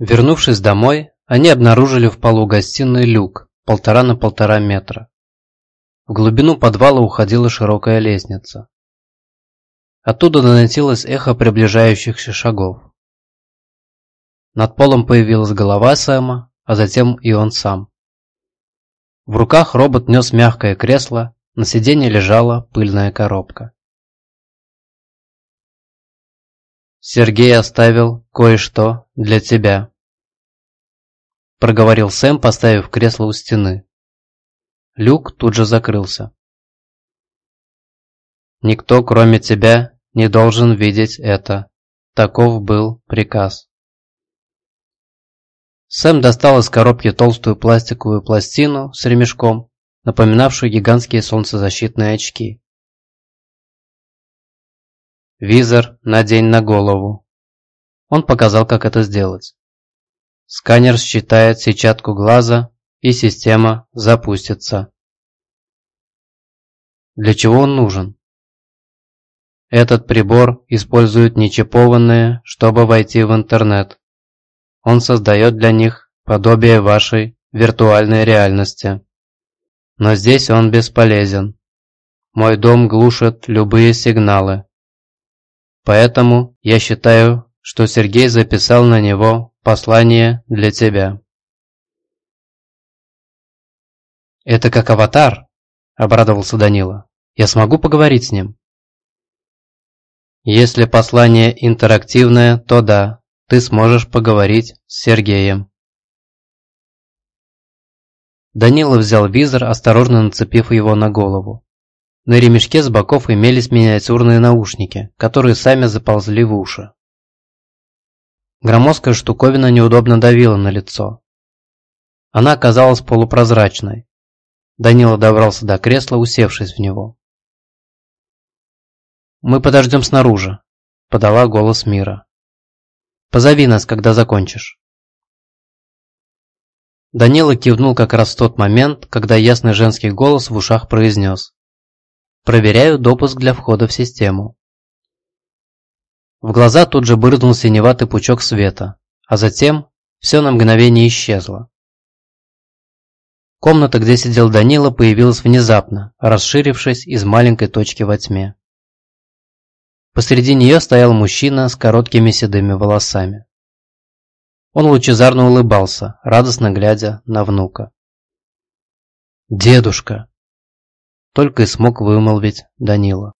Вернувшись домой, они обнаружили в полу гостиной люк полтора на полтора метра. В глубину подвала уходила широкая лестница. Оттуда доносилось эхо приближающихся шагов. Над полом появилась голова Сэма, а затем и он сам. В руках робот нес мягкое кресло, на сиденье лежала пыльная коробка. «Сергей оставил кое-что для тебя», – проговорил Сэм, поставив кресло у стены. Люк тут же закрылся. «Никто, кроме тебя, не должен видеть это. Таков был приказ». Сэм достал из коробки толстую пластиковую пластину с ремешком, напоминавшую гигантские солнцезащитные очки. «Визор надень на голову». Он показал, как это сделать. Сканер считает сетчатку глаза, и система запустится. Для чего он нужен? Этот прибор использует нечипованные, чтобы войти в интернет. Он создает для них подобие вашей виртуальной реальности. Но здесь он бесполезен. Мой дом глушит любые сигналы. Поэтому я считаю, что Сергей записал на него послание для тебя. «Это как аватар?» – обрадовался Данила. «Я смогу поговорить с ним?» «Если послание интерактивное, то да, ты сможешь поговорить с Сергеем. Данила взял визор, осторожно нацепив его на голову. На ремешке с боков имелись миниатюрные наушники, которые сами заползли в уши. Громоздкая штуковина неудобно давила на лицо. Она оказалась полупрозрачной. Данила добрался до кресла, усевшись в него. «Мы подождем снаружи», – подала голос Мира. Позови нас, когда закончишь». Данила кивнул как раз в тот момент, когда ясный женский голос в ушах произнес. «Проверяю допуск для входа в систему». В глаза тут же брызнул синеватый пучок света, а затем все на мгновение исчезло. Комната, где сидел Данила, появилась внезапно, расширившись из маленькой точки во тьме. Посреди нее стоял мужчина с короткими седыми волосами. Он лучезарно улыбался, радостно глядя на внука. «Дедушка!» Только и смог вымолвить Данила.